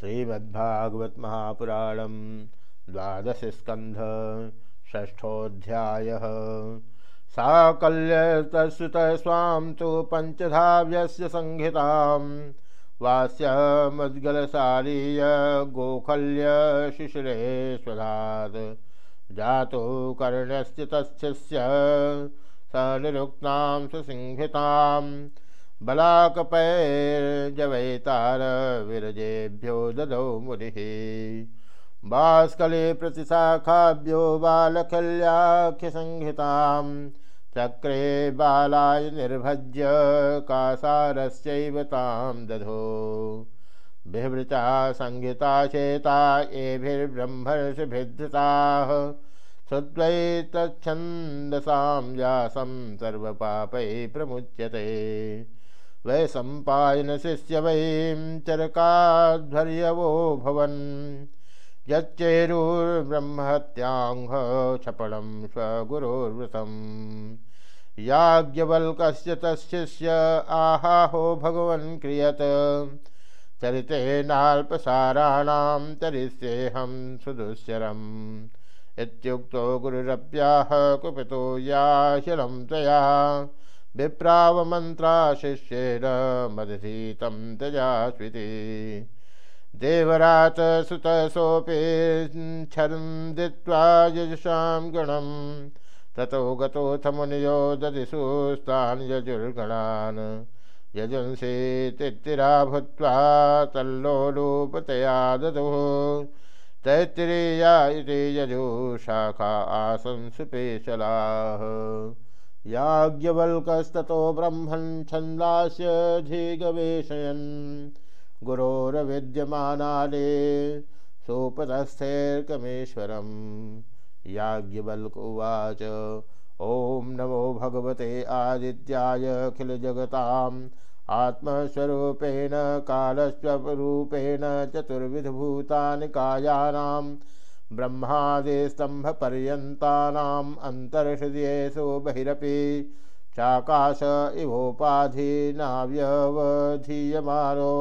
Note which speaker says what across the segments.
Speaker 1: श्रीमद्भागवत महापुराण द्वादश स्कंध ष्ठोध्याय साकल्यतश्रुत स्वां तो पंचधाव्यस्य संहितां वास्यमुद्गलशालीय गोखल्य शिशिरे स्वधात् जातो कर्ण्यस्य तस्य स निरुक्तां सुसिंहिताम् बलाकपैर्जवैतार विरजेभ्यो ददौ मुनिः बाष्कले प्रतिशाखाभ्यो बालखल्याख्यसंहितां चक्रे बालाय निर्भज्य कासारस्यैव दधो। बिभृता संहिता चेता एभिर्ब्रह्मर्षिभिधृताः श्रुत्वैतच्छन्दसां व्यासं सर्वपापैः प्रमुच्यते। वै सम्पायन शिष्य वैं चरकाध्वर्यवो भवन्। यच्चेरुर्ब्रह्महत्याङ्घ क्षपणं स्वगुरोर्वृतम्। याज्ञवल्कस्य तशिष्य आहाहो भगवन् क्रियत। चरितेनाल्पसाराणां चरिष्येऽहं सुदुश्चरम्। इत्युक्तो गुरुरप्याह कुपितो याशलं त्वया। विप्रावमन्त्रा शिष्येन मदधीतं त्यजास्विति देवरात सुतसोऽपि छन्दित्वा यजुषां गणं, ततो गतोऽथ मुनियो ददिशुस्तान् यजुर्गणान्। यजुंसेतिरा भूत्वा तल्लोलूपतया ददुः तैत्तिरेया यजुशाखा आसन् याज्ञवल्कस्ततो ब्रह्मन् छन्दास्यधिगवेशयन् गुरोरविद्यमानाले सोपदस्थैर्कमेश्वरम् याज्ञवल्क उवाच ॐ नमो भगवते आदित्याय अखिलजगताम्। आत्मस्वरूपेण, कालस्वरूपेण, चतुर्विधभूतानि कायानाम्। ब्रह्मादिस्तम्भपर्यन्तानाम् अन्तर्हृदयेषु बहिरपि चाकाश इवोपाधीनाव्यवधीयमानो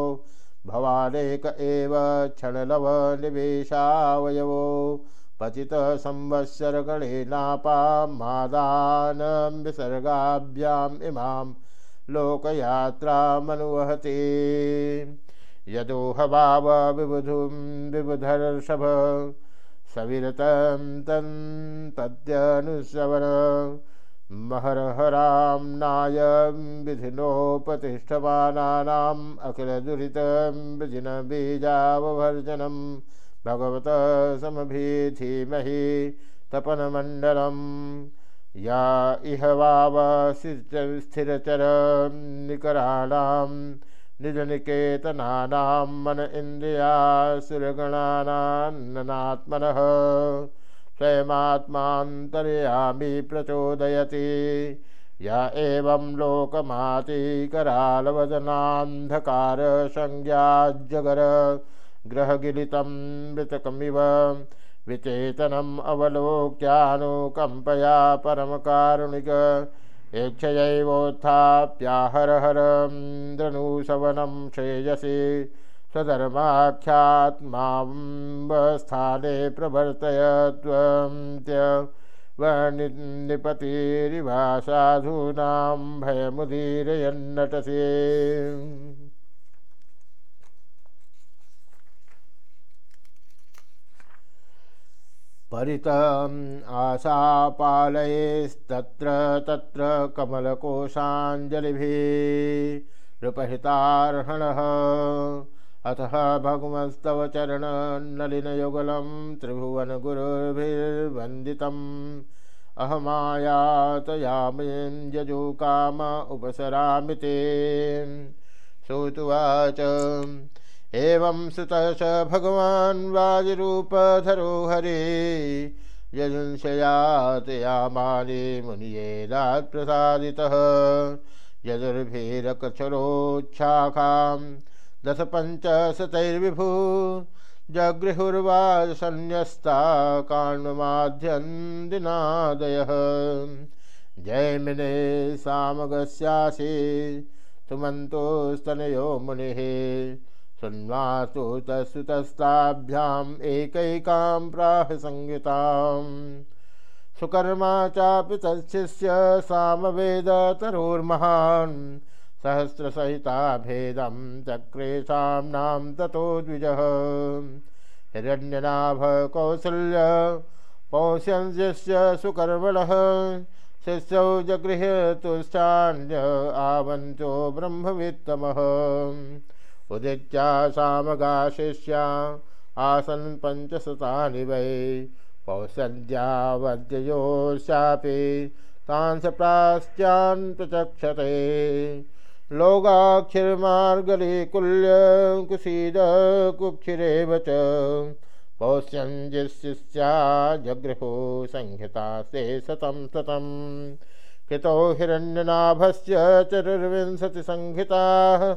Speaker 1: भवानेक एव क्षणलवनिवेशावयवो पतितसंवत्सरगणेनापामादानं विसर्गाभ्याम् इमां लोकयात्रामनुवहति यदोहवाव विबुधुं विबुधर्षभ। सविरतं तं तद्यनुश्रवण महरहरां नायं विधिनोपतिष्ठमानानाम् अखिलदुरितं विजिनबीजावभर्जनं भगवतः समभीधीमहि तपनमण्डलं या इह वाव स्थिरचरं निकराणां निजनिकेतनानां मन इन्द्रियासुरगणानान्ननात्मनः स्वयमात्मान्तर्यामि प्रचोदयति। य एवं लोकमातिकरालवदनान्धकारसंज्ञाजगर ग्रहगिलितं मृतकमिव। विचेतनम् अवलोक्यानुकम्पया परमकारुणिक। येक्षयैवोत्थाप्याहरहरन्द्रनुशवनं श्रेयसे स्वधर्माख्यात्मस्थाने प्रवर्तय त्वन्त्यवनिपतिरिवा साधूनां भयमुदीरयन्नटसे। परितम् आशापालयैस्तत्र तत्र कमलकोशाञ्जलिभिरुपहृतार्हणः अतः भगवंस्तव चरणनलिनयुगलं त्रिभुवनगुरुभिर्वन्दितम्। अहमायातयामिं यजो काम उपसरामि ते। श्रुतुवाच। एवं सुतः स भगवान् वाजिरूपधरो हरे यजुंशयातयामाने मुनियेदात्प्रसादितः यजुर्भीरकचरोच्छाखां दश पञ्चशतैर्विभु जगृहुर्वासन्यस्ता काण्वमाध्यन्दिनादयः जयमिने सामगस्यासि, सुमन्तोस्तनयो मुनिः। सुन्वासु तस्तुतस्ताभ्याम् एकैकां प्राह संहिताम्। सुकर्मा चापि तच्छिष्य सामवेदतरोर्महान् सहस्रसहिता भेदं चक्रेशां नाम ततो द्विजः। हिरण्यनाभ कौसल्य पौष्यस्य सुकर्मणः। शिष्यौ जगृह तुष्टान्य आवन्तो ब्रह्मवित्तमः। उदित्या सामगा शिष्या आसन् पञ्चशतानि वै। पौषद्यावद्योशापि तांस प्रास्त्यान् प्रचक्षते लोगाक्षिर्मार्गले कुल्य कुशीद कुक्षिरेव च। पौष्यञ्जिस्या जगृहो संहिता से शतं शतं कृतो हिरण्यनाभस्य चतुर्विंशतिसंहिताः।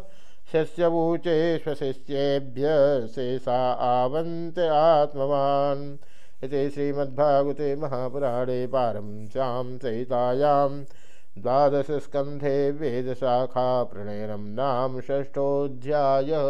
Speaker 1: शिष्यवूचे स्वशिष्येभ्य शेषा आवंत आत्मवान्। इति श्रीमद्भागवते महापुराणे पारंस्यां सहितायां द्वादशस्कन्धे वेदशाखा प्रणयनं नाम षष्ठोऽध्यायः।